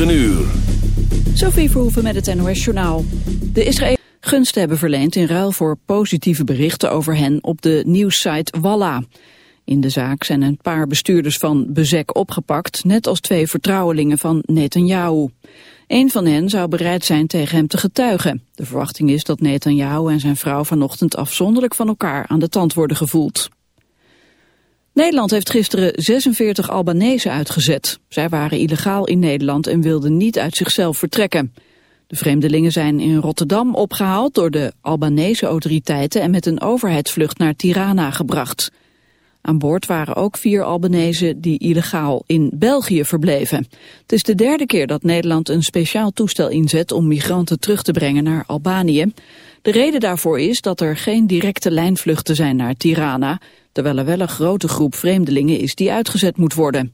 uur. Sophie Verhoeven met het NOS Journaal. De Israël gunst hebben verleend in ruil voor positieve berichten over hen op de nieuwssite Walla. In de zaak zijn een paar bestuurders van Bezek opgepakt, net als twee vertrouwelingen van Netanyahu. Een van hen zou bereid zijn tegen hem te getuigen. De verwachting is dat Netanyahu en zijn vrouw vanochtend afzonderlijk van elkaar aan de tand worden gevoeld. Nederland heeft gisteren 46 Albanese uitgezet. Zij waren illegaal in Nederland en wilden niet uit zichzelf vertrekken. De vreemdelingen zijn in Rotterdam opgehaald door de Albanese autoriteiten en met een overheidsvlucht naar Tirana gebracht. Aan boord waren ook vier Albanese die illegaal in België verbleven. Het is de derde keer dat Nederland een speciaal toestel inzet om migranten terug te brengen naar Albanië. De reden daarvoor is dat er geen directe lijnvluchten zijn naar Tirana, terwijl er wel een grote groep vreemdelingen is die uitgezet moet worden.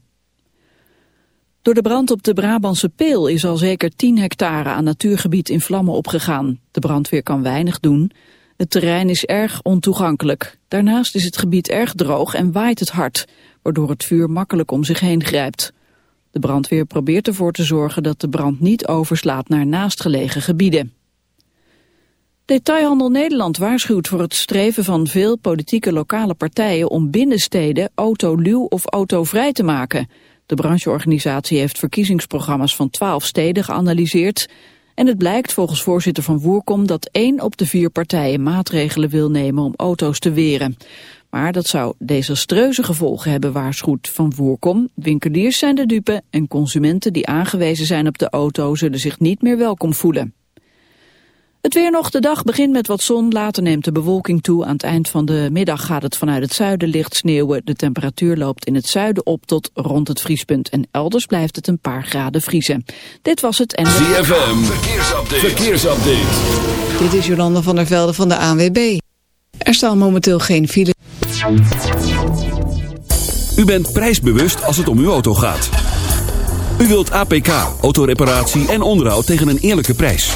Door de brand op de Brabantse Peel is al zeker 10 hectare aan natuurgebied in vlammen opgegaan. De brandweer kan weinig doen. Het terrein is erg ontoegankelijk. Daarnaast is het gebied erg droog en waait het hard, waardoor het vuur makkelijk om zich heen grijpt. De brandweer probeert ervoor te zorgen dat de brand niet overslaat naar naastgelegen gebieden. Detailhandel Nederland waarschuwt voor het streven van veel politieke lokale partijen om binnensteden autoluw of autovrij te maken. De brancheorganisatie heeft verkiezingsprogramma's van twaalf steden geanalyseerd. En het blijkt volgens voorzitter van Woerkom dat één op de vier partijen maatregelen wil nemen om auto's te weren. Maar dat zou desastreuze gevolgen hebben, waarschuwt Van Woerkom. Winkeliers zijn de dupe en consumenten die aangewezen zijn op de auto zullen zich niet meer welkom voelen. Het weer nog, de dag begint met wat zon, later neemt de bewolking toe. Aan het eind van de middag gaat het vanuit het zuiden licht sneeuwen. De temperatuur loopt in het zuiden op tot rond het vriespunt. En elders blijft het een paar graden vriezen. Dit was het en... ZFM, verkeersupdate. verkeersupdate. Dit is Jolanda van der Velde van de ANWB. Er staan momenteel geen file. U bent prijsbewust als het om uw auto gaat. U wilt APK, autoreparatie en onderhoud tegen een eerlijke prijs.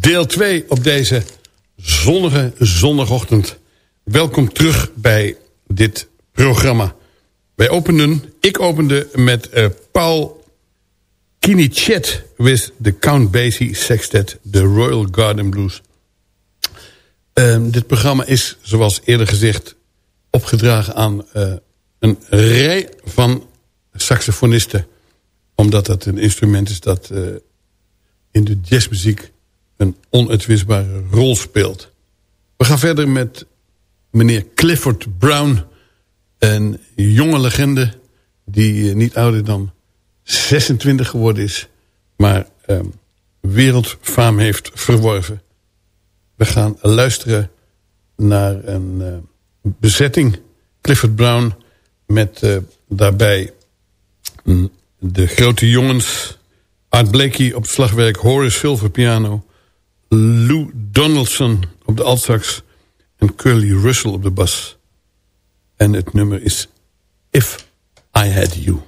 Deel 2 op deze zonnige zondagochtend. Welkom terug bij dit programma. Wij openden, ik opende met uh, Paul Kinichet... with the Count Basie Sextet, The Royal Garden Blues. Uh, dit programma is, zoals eerder gezegd... opgedragen aan uh, een rij van saxofonisten. Omdat dat een instrument is dat uh, in de jazzmuziek een onuitwisbare rol speelt. We gaan verder met meneer Clifford Brown. Een jonge legende die niet ouder dan 26 geworden is. Maar uh, wereldfaam heeft verworven. We gaan luisteren naar een uh, bezetting. Clifford Brown met uh, daarbij mm, de grote jongens... Art Blakey op het slagwerk, Horace Silver piano... Lou Donaldson op de altsax... en Curly Russell op de bas. En het nummer is If I Had You.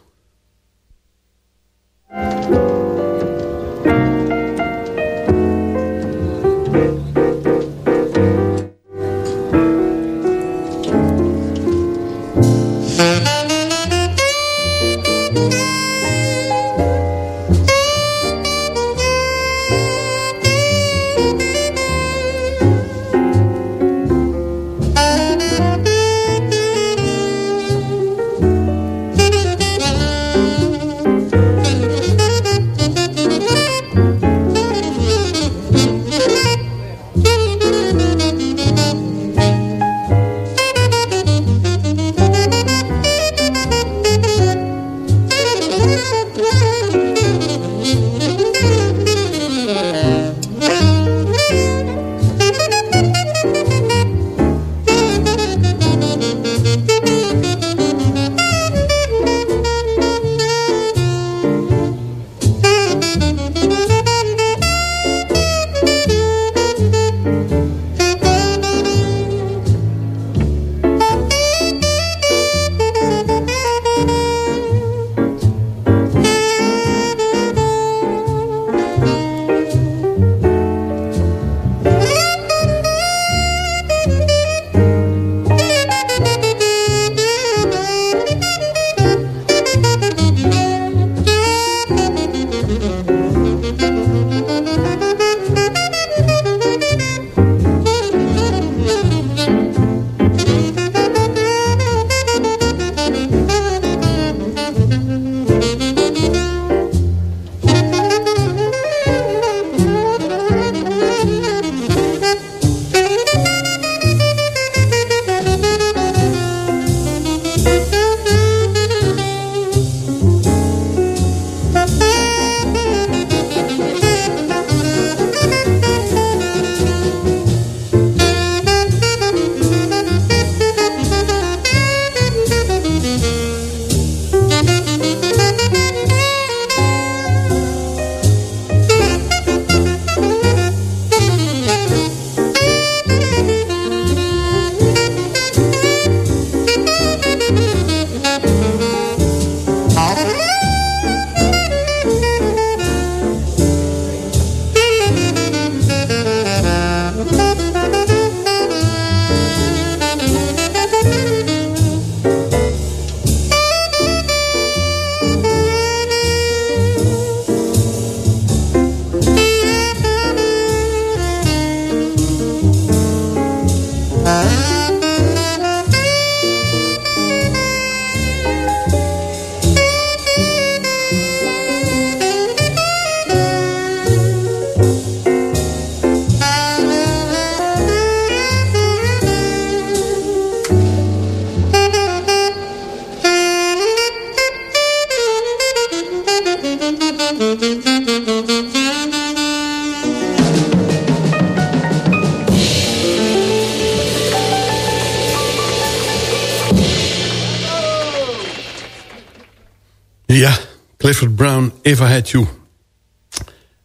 If I Had You.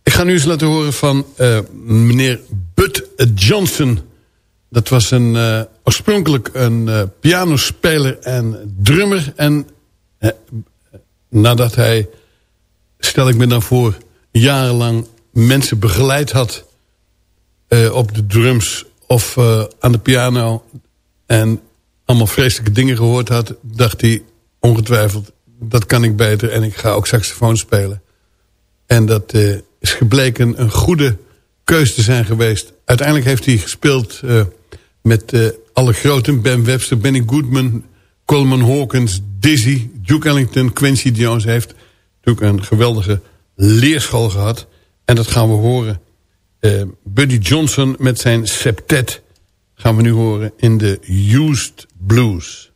Ik ga nu eens laten horen van uh, meneer Bud Johnson. Dat was een, uh, oorspronkelijk een uh, pianospeler en drummer. En nadat hij, stel ik me dan voor... jarenlang mensen begeleid had op de drums of aan de piano... en allemaal vreselijke dingen gehoord had... dacht hij ongetwijfeld, dat kan ik beter en ik ga ook saxofoon spelen. En dat uh, is gebleken een goede keuze te zijn geweest. Uiteindelijk heeft hij gespeeld met alle groten. Ben Webster, Benny Goodman, Coleman Hawkins, Dizzy, Duke Ellington, Quincy Jones. heeft natuurlijk een geweldige leerschool gehad. En dat gaan we horen. Buddy Johnson met zijn septet gaan we nu horen in de Used Blues.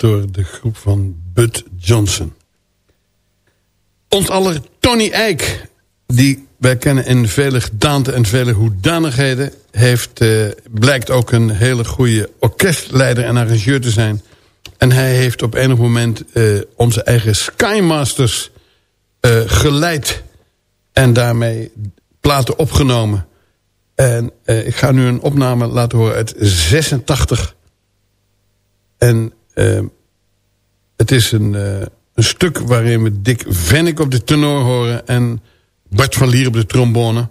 Door de groep van Bud Johnson. Ons aller Tony Eijk, die wij kennen in vele gedaanten en vele hoedanigheden... Heeft, uh, blijkt ook een hele goede orkestleider en arrangeur te zijn. En hij heeft op enig moment uh, onze eigen Skymasters uh, geleid... en daarmee platen opgenomen... En uh, ik ga nu een opname laten horen uit 86. En uh, het is een, uh, een stuk waarin we Dick Vennick op de tenor horen... en Bart van Lier op de trombone.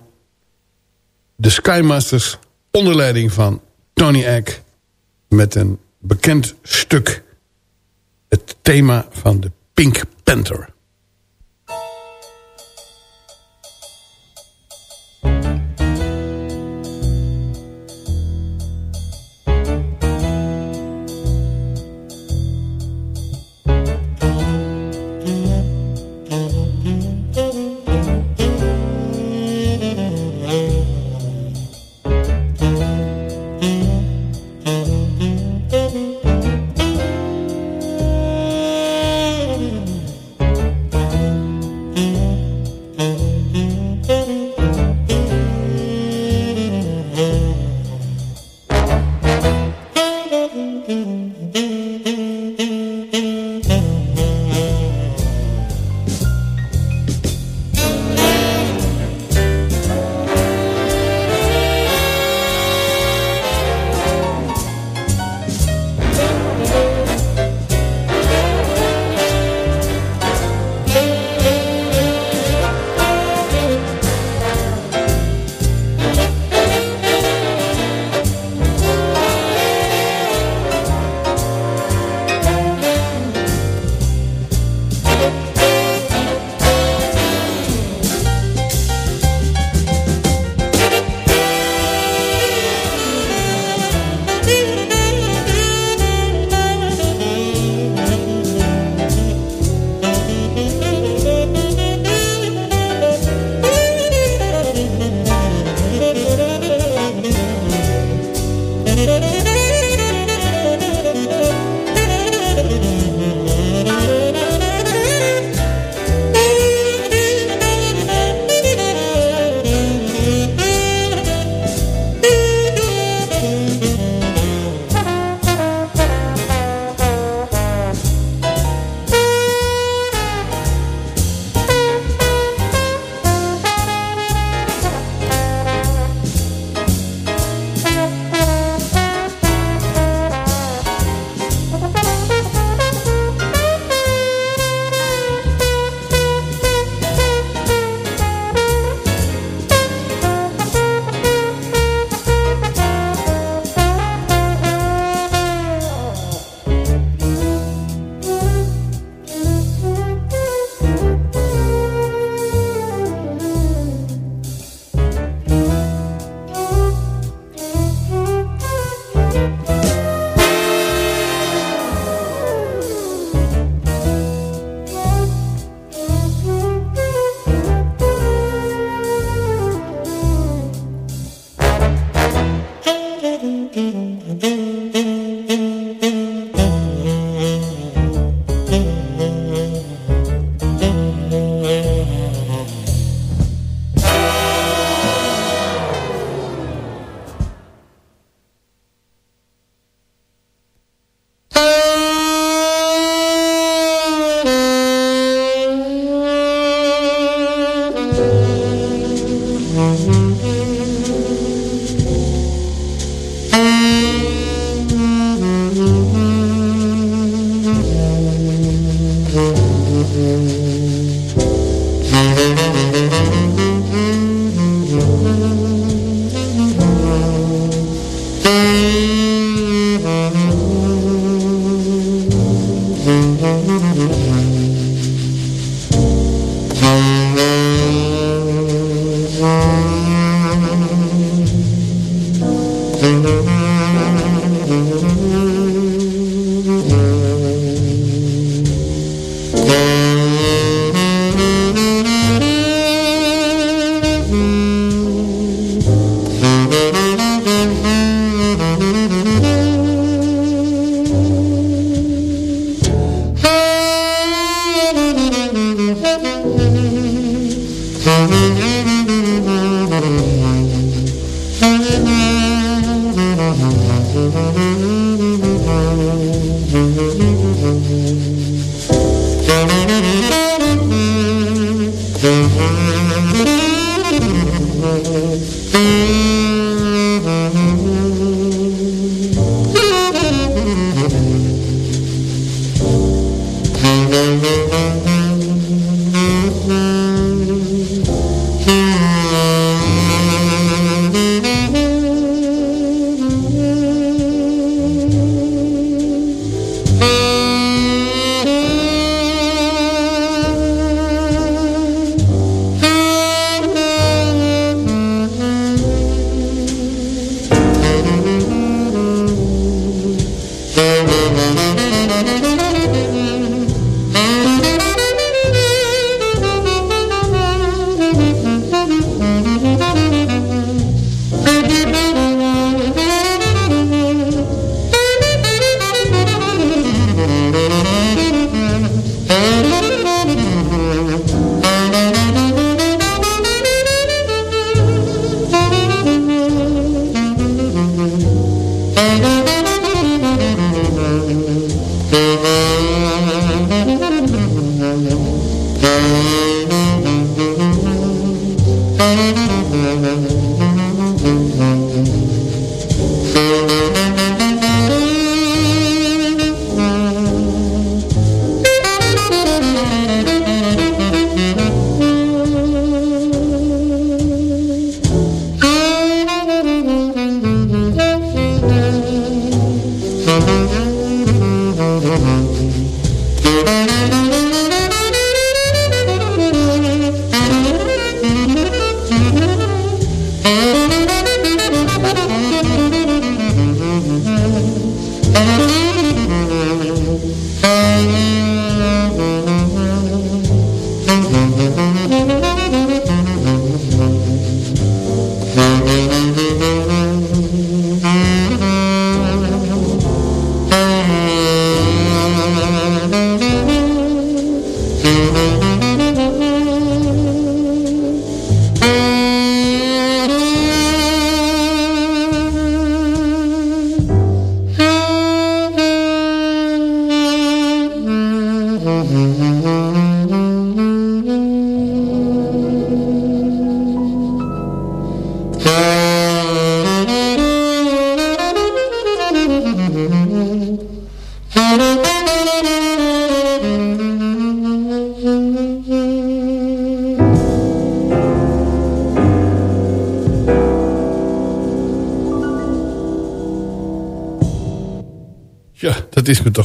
De Skymasters onder leiding van Tony Eck... met een bekend stuk. Het thema van de Pink Panther.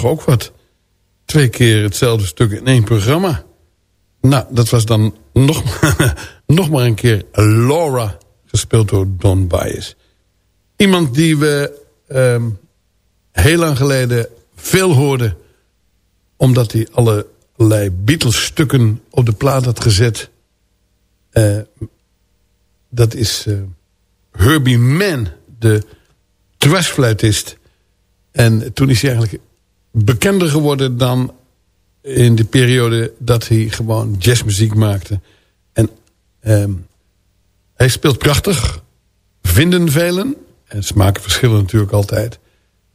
Ook wat. Twee keer hetzelfde stuk in één programma. Nou, dat was dan nog, nog maar een keer Laura, gespeeld door Don Bias. Iemand die we um, heel lang geleden veel hoorde... omdat hij allerlei Beatles-stukken op de plaat had gezet. Uh, dat is uh, Herbie Mann, de dwarsfluitist. En toen is hij eigenlijk bekender geworden dan in de periode dat hij gewoon jazzmuziek maakte. En um, hij speelt prachtig, vinden velen. En smaken verschillen natuurlijk altijd.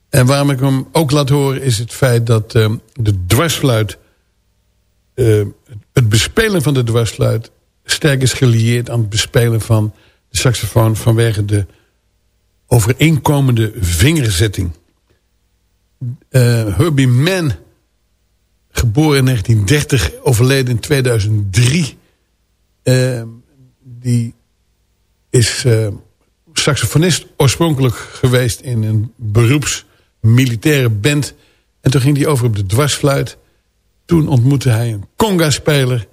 En waarom ik hem ook laat horen is het feit dat uh, de dwarsfluit... Uh, het bespelen van de dwarsfluit sterk is gelieerd aan het bespelen van de saxofoon... vanwege de overeenkomende vingerzetting. Uh, Herbie Mann, geboren in 1930, overleden in 2003... Uh, die is uh, saxofonist oorspronkelijk geweest in een beroeps militaire band. En toen ging hij over op de dwarsfluit. Toen ontmoette hij een conga-speler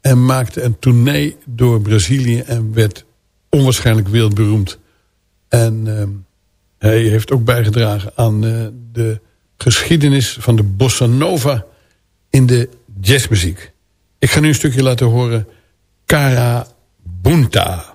en maakte een tournee door Brazilië en werd onwaarschijnlijk wereldberoemd. En uh, hij heeft ook bijgedragen aan uh, de geschiedenis van de bossa nova in de jazzmuziek. Ik ga nu een stukje laten horen. Cara Bunta.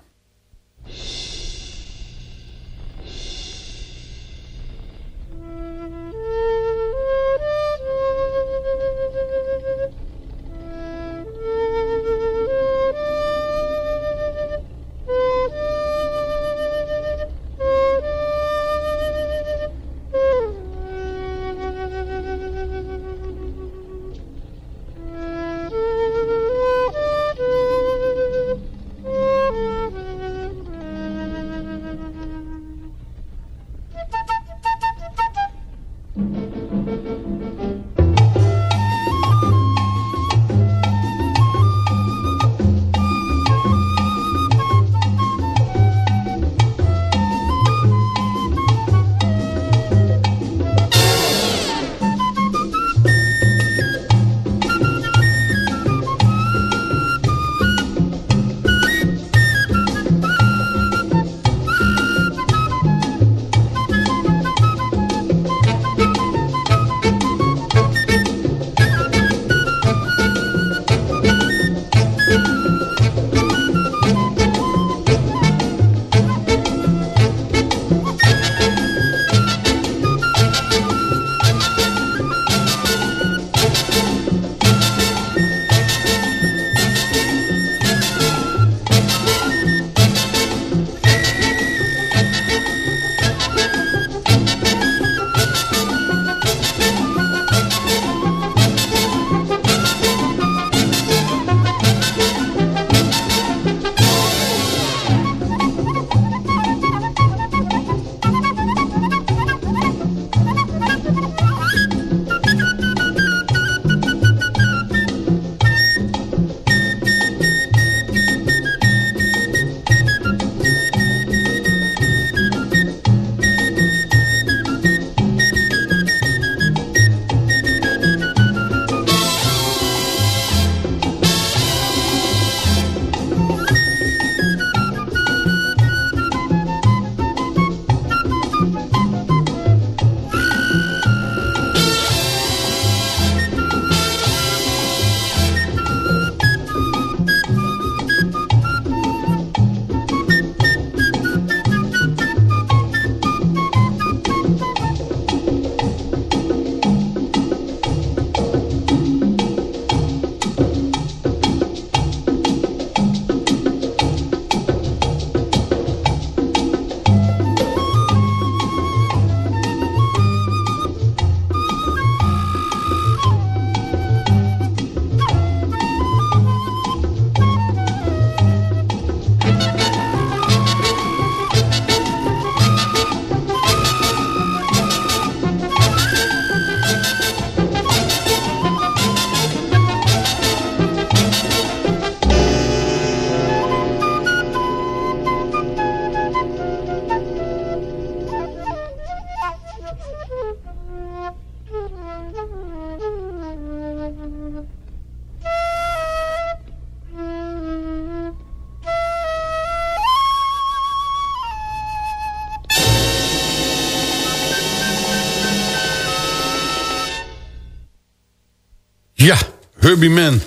Herbie Man.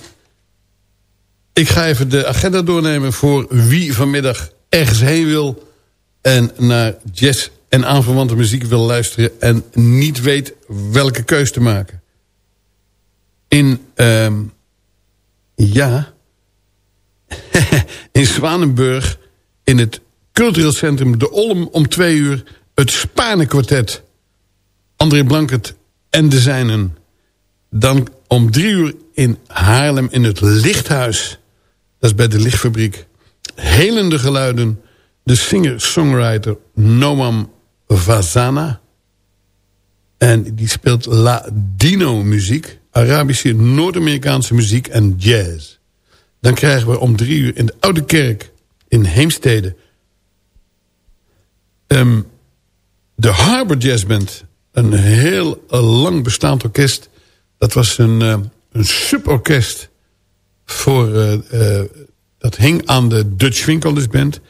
Ik ga even de agenda doornemen voor wie vanmiddag ergens heen wil... en naar jazz en aanverwante muziek wil luisteren... en niet weet welke keus te maken. In, um, ja... in Zwanenburg, in het cultureel centrum De Olm... om twee uur het Spanenkwartet. André Blankert en de zijnen. Dan om drie uur in Haarlem in het Lichthuis. Dat is bij de lichtfabriek. Helende geluiden. De singer-songwriter Noam Vazana. En die speelt Ladino muziek. Arabische, Noord-Amerikaanse muziek en jazz. Dan krijgen we om drie uur in de Oude Kerk in Heemstede... Um, de Harbor Jazz Band. Een heel lang bestaand orkest. Dat was een, uh, een suborkest voor... Uh, uh, dat hing aan de Dutch Winkelers Band.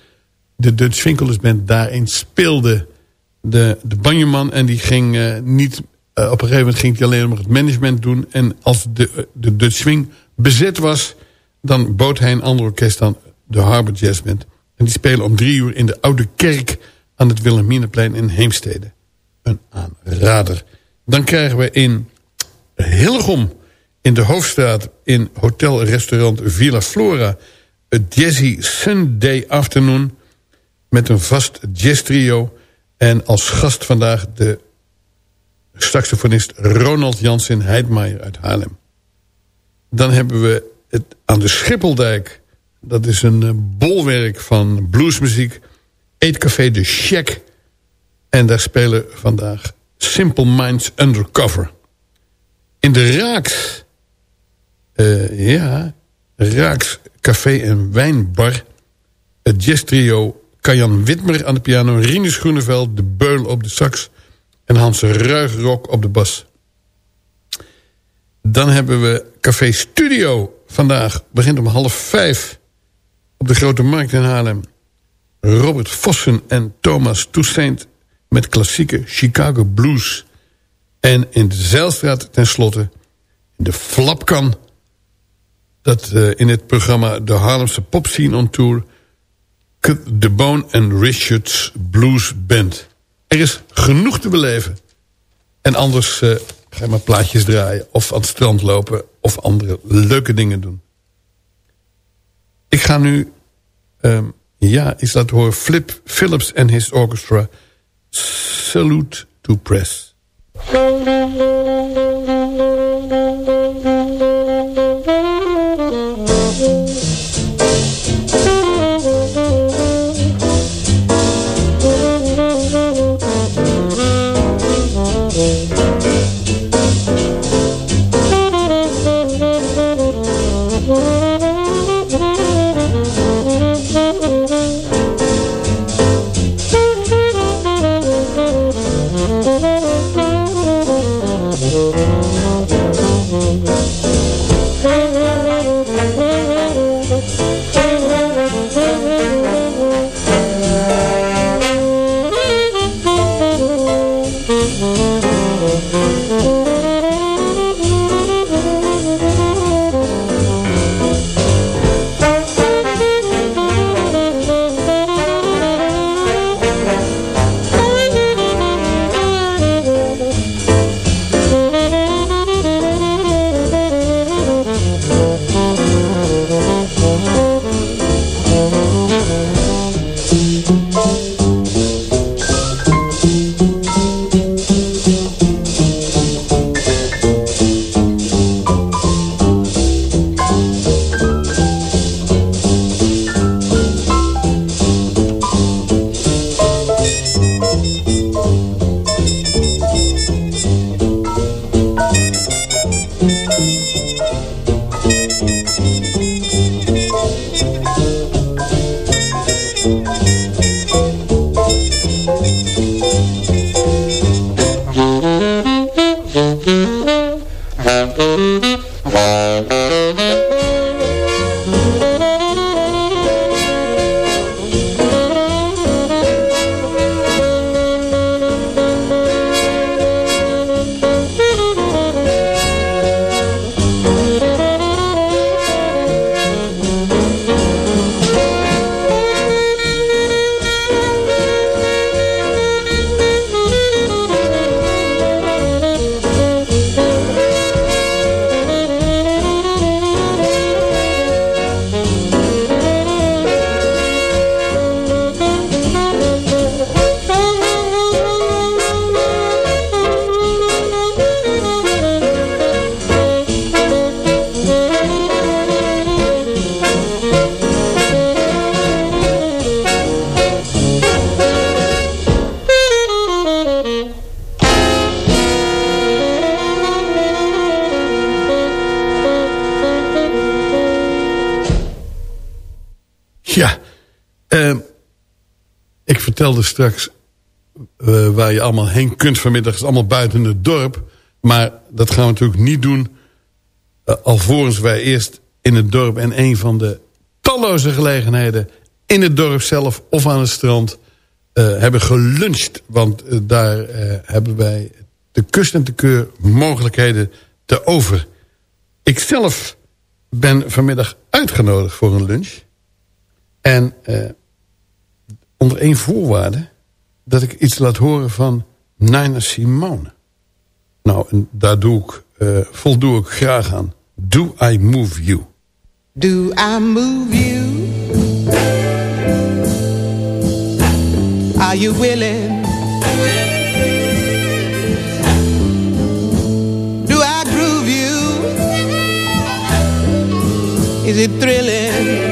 De Dutch Winkelers Band daarin speelde de, de banjeman. En die ging niet... op een gegeven moment ging hij alleen maar het management doen. En als de, de Dutch Swing bezet was... dan bood hij een ander orkest aan de Harbor Jazz Band. En die spelen om drie uur in de Oude Kerk aan het Wilhelminaplein in Heemstede. Een aanrader. Dan krijgen we in Hillegom in de Hoofdstraat in hotel-restaurant Villa Flora... het Jazzy Sunday Afternoon met een vast jazz trio... en als gast vandaag de saxofonist Ronald Jansen Heidmaier uit Haarlem. Dan hebben we het aan de Schippeldijk. Dat is een eh, bolwerk van bluesmuziek Eetcafé De Shack. En daar spelen vandaag Simple Minds Undercover. In de Raaks... Uh, ja, Raaks Café en Wijnbar... het jazztrio Kajan Witmer aan de piano... Rinus Groeneveld, de Beul op de sax... en Hans Ruigrok op de bas. Dan hebben we Café Studio vandaag. Begint om half vijf op de Grote Markt in Haarlem. Robert Vossen en Thomas Toussaint met klassieke Chicago blues. En in de Zeilstraat tenslotte de Flapkan. Dat uh, in het programma de Haarlemse Pop Scene on Tour... De Bone and Richards Blues Band. Er is genoeg te beleven. En anders uh, ga je maar plaatjes draaien... of aan het strand lopen... of andere leuke dingen doen. Ik ga nu... Um, ja, is dat hoor Flip Phillips en his orchestra. Salute to Press. MUZIEK vertelde straks uh, waar je allemaal heen kunt vanmiddag. Is allemaal buiten het dorp. Maar dat gaan we natuurlijk niet doen... Uh, alvorens wij eerst in het dorp en een van de talloze gelegenheden... in het dorp zelf of aan het strand uh, hebben geluncht. Want daar hebben wij de kust en de keur mogelijkheden te over. Ik zelf ben vanmiddag uitgenodigd voor een lunch. En onder één voorwaarde dat ik iets laat horen van Nina Simone. Nou, en daar doe ik, uh, voldoe ik graag aan. Do I Move You? Do I move you? Are you willing? Do I groove you? Is it thrilling?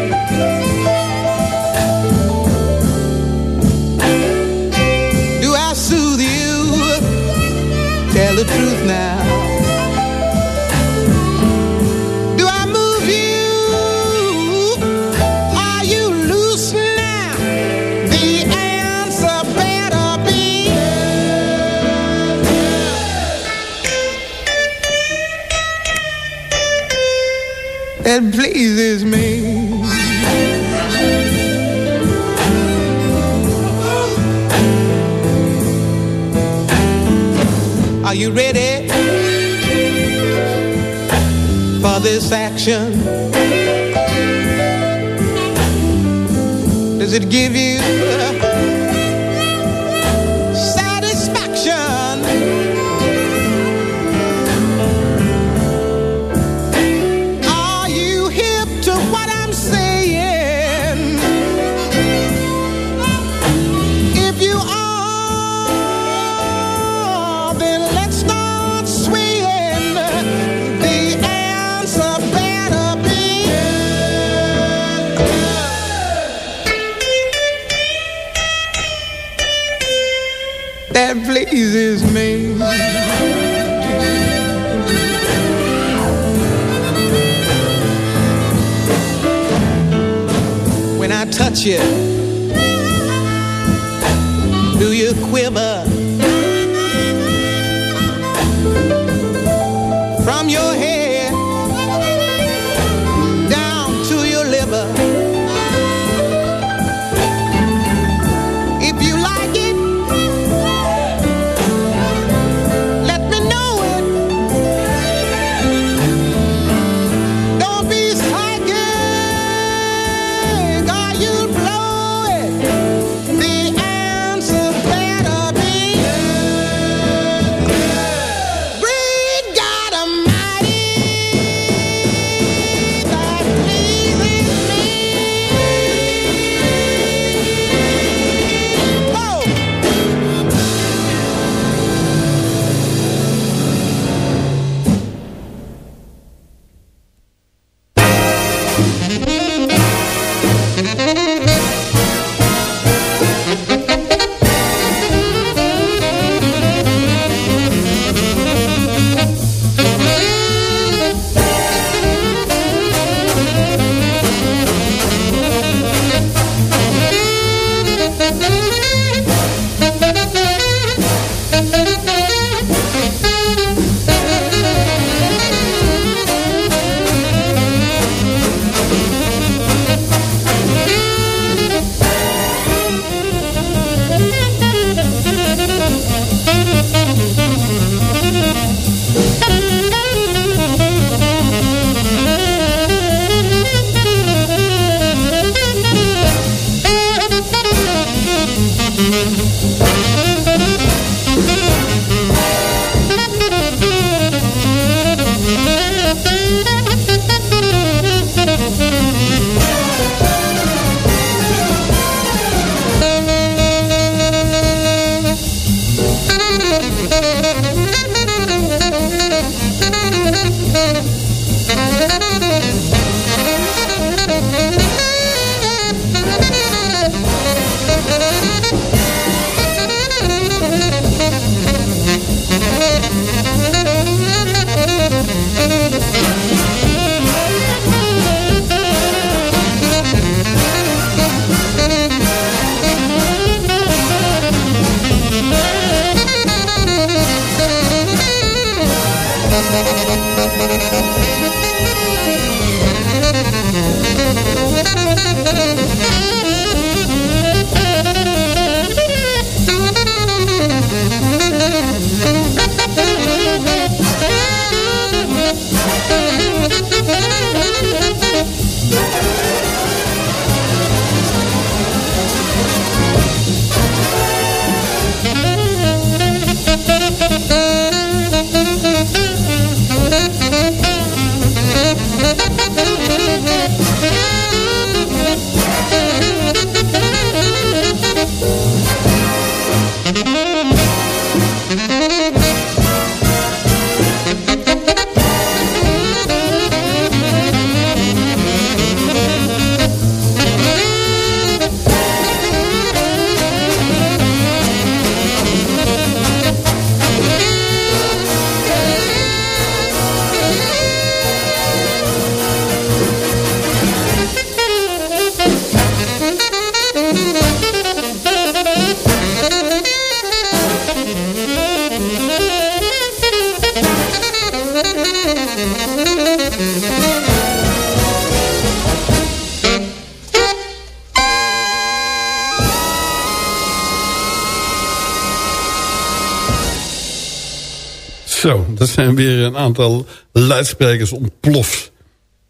Zo, dat zijn weer een aantal luidsprekers ontploft.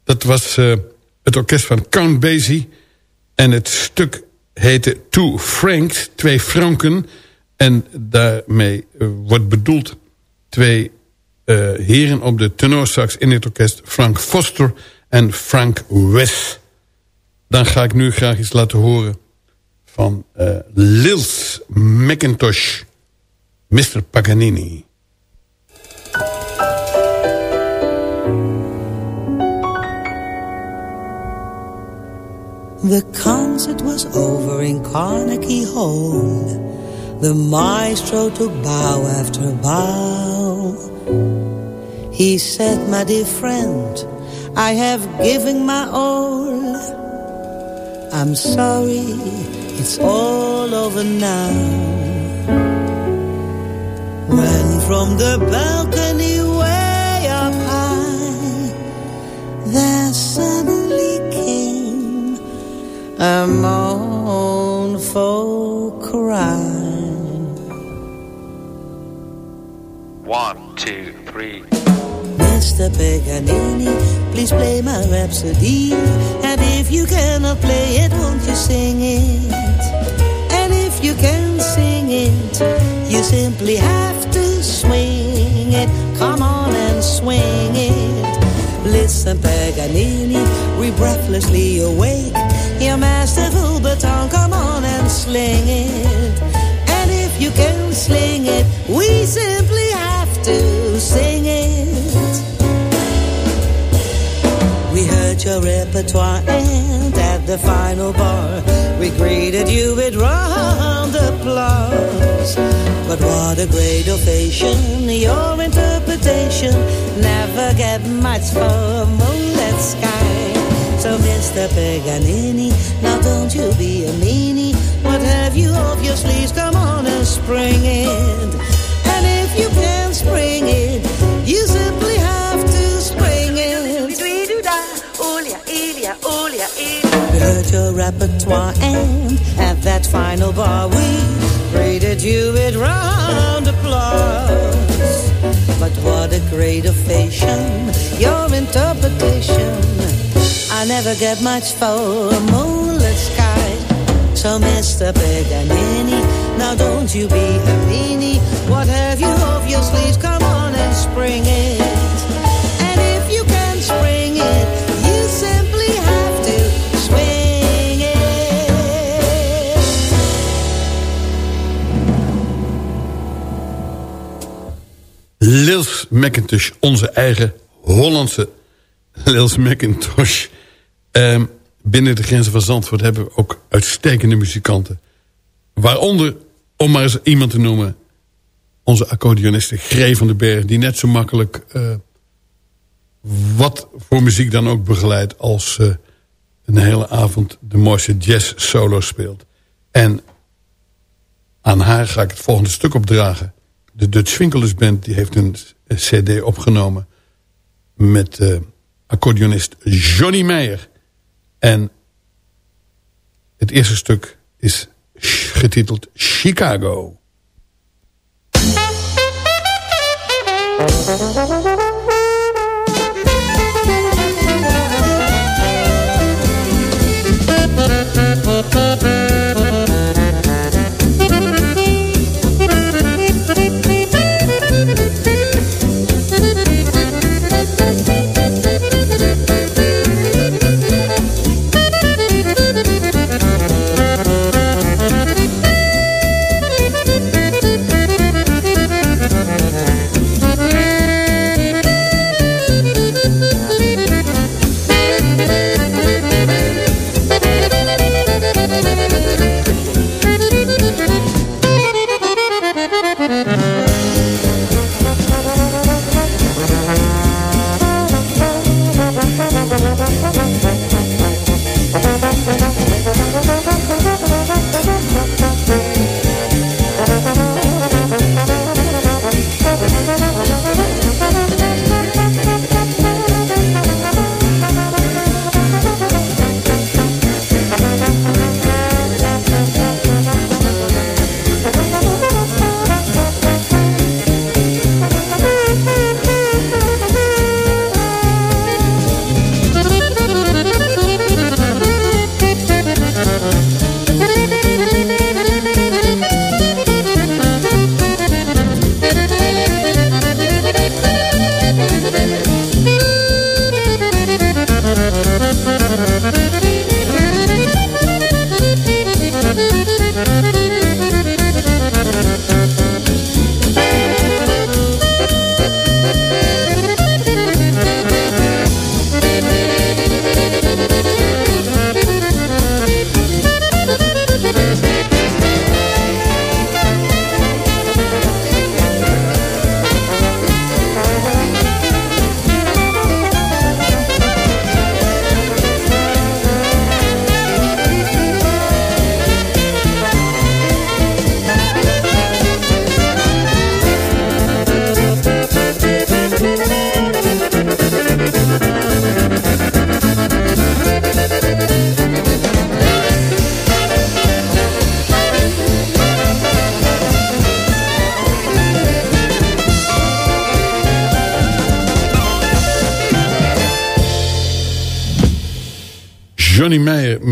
Dat was eh, het orkest van Count Basie. En het stuk heette Two Franks, twee Franken. En daarmee eh, wordt bedoeld twee eh, heren op de tenorsax in het orkest. Frank Foster en Frank West. Dan ga ik nu graag iets laten horen van Lils McIntosh. Mr. Paganini. The concert was over in Carnegie Hall. The maestro took bow after bow. He said, my dear friend, I have given my all. I'm sorry, it's all over now. When from the balcony way up high, there suddenly a mournful cry. One, two, three. Mr. Paganini, please play my rhapsody. And if you cannot play it, won't you sing it? And if you can sing it, you simply have to swing it. Come on and swing it. Listen, Paganini, we breathlessly awake. Your masterful baton, come on and sling it. And if you can sling it, we simply have to sing it. We heard your repertoire and at the final bar we greeted you with round applause. But what a great ovation, your interpretation never get much for a moonlit sky. So Mr. Paganini, now don't you be a meanie. What have you off your sleeves? Come on and spring it. And if you can spring it, you simply heard your repertoire and at that final bar we greeted you with round applause. But what a great ovation, your interpretation. I never get much for a moonlit sky. So Mr. Paganini, now don't you be a meanie. What have you off your sleeves? Come on and spring it. Lils McIntosh, onze eigen Hollandse Lils McIntosh. Ehm, binnen de grenzen van Zandvoort hebben we ook uitstekende muzikanten. Waaronder, om maar eens iemand te noemen... onze accordeoniste Gree van den Berg... die net zo makkelijk eh, wat voor muziek dan ook begeleidt... als eh, een hele avond de mooiste jazz solo speelt. En aan haar ga ik het volgende stuk opdragen. De Dutch Swinkelers Band die heeft een cd opgenomen... met eh, accordeonist Johnny Meijer. En het eerste stuk is getiteld Chicago.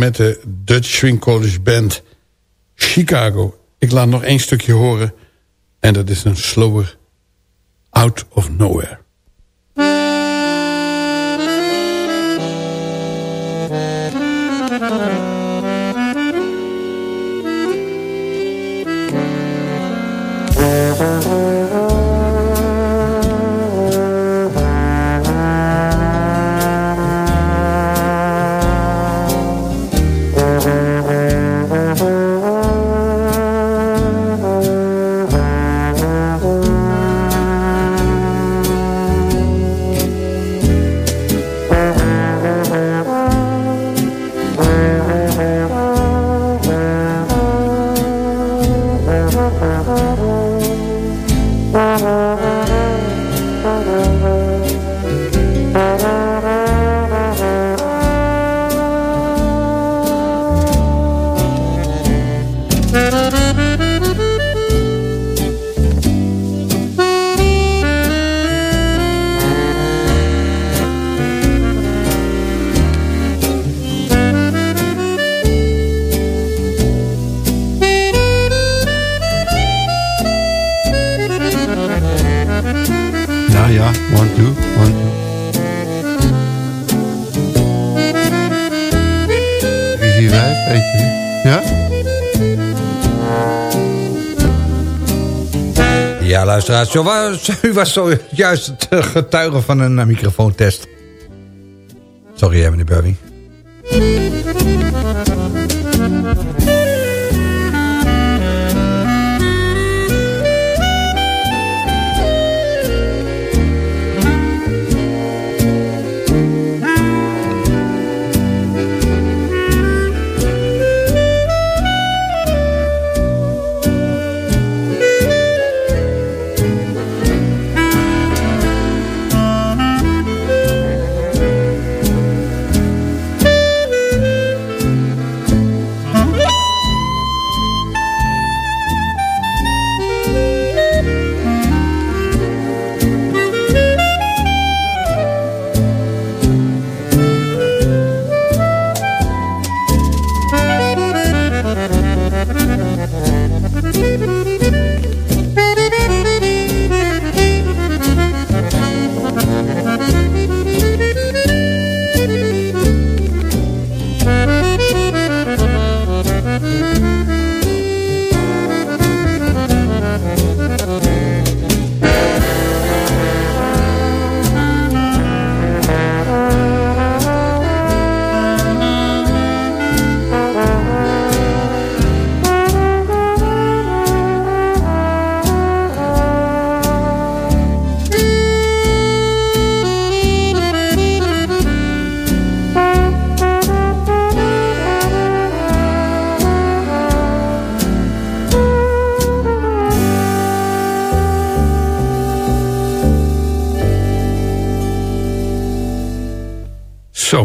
Met de Dutch Swing College Band Chicago. Ik laat nog één stukje horen. En dat is een slower Out of Nowhere. u was zojuist het getuige van een eh, microfoontest. Sorry, meneer Burwing.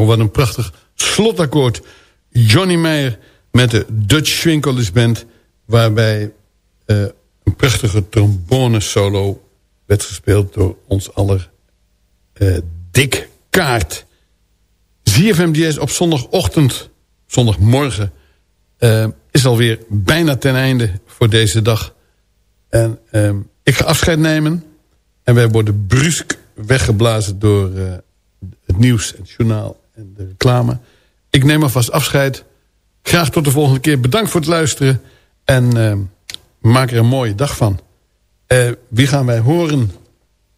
Zo, wat een prachtig slotakkoord. Johnny Meyer met de Dutch Swinkelers Band... waarbij eh, een prachtige trombone solo werd gespeeld... door ons aller eh, Dick Kaart. Jazz op zondagochtend, zondagmorgen... eh, is alweer bijna ten einde voor deze dag. En ehm, ik ga afscheid nemen... en wij worden brusk weggeblazen door het nieuws, het journaal en de reclame. Ik neem alvast afscheid. Graag tot de volgende keer. Bedankt voor het luisteren. En eh, maak er een mooie dag van. Eh, wie gaan wij horen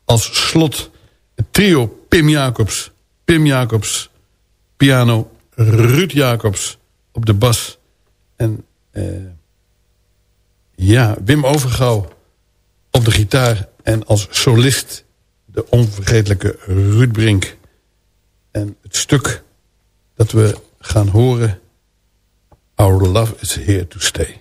als slot? Het trio Pim Jacobs. Pim Jacobs, piano. Ruud Jacobs op de bas. En eh, ja, Wim Overgouw op de gitaar. En als solist de onvergetelijke Ruud Brink. En het stuk dat we gaan horen... Our love is here to stay.